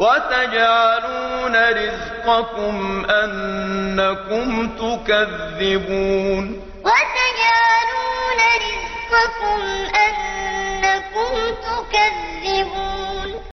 وتجعلون رزقكم أنكم تكذبون. وتجعلون رزقكم أنكم تكذبون.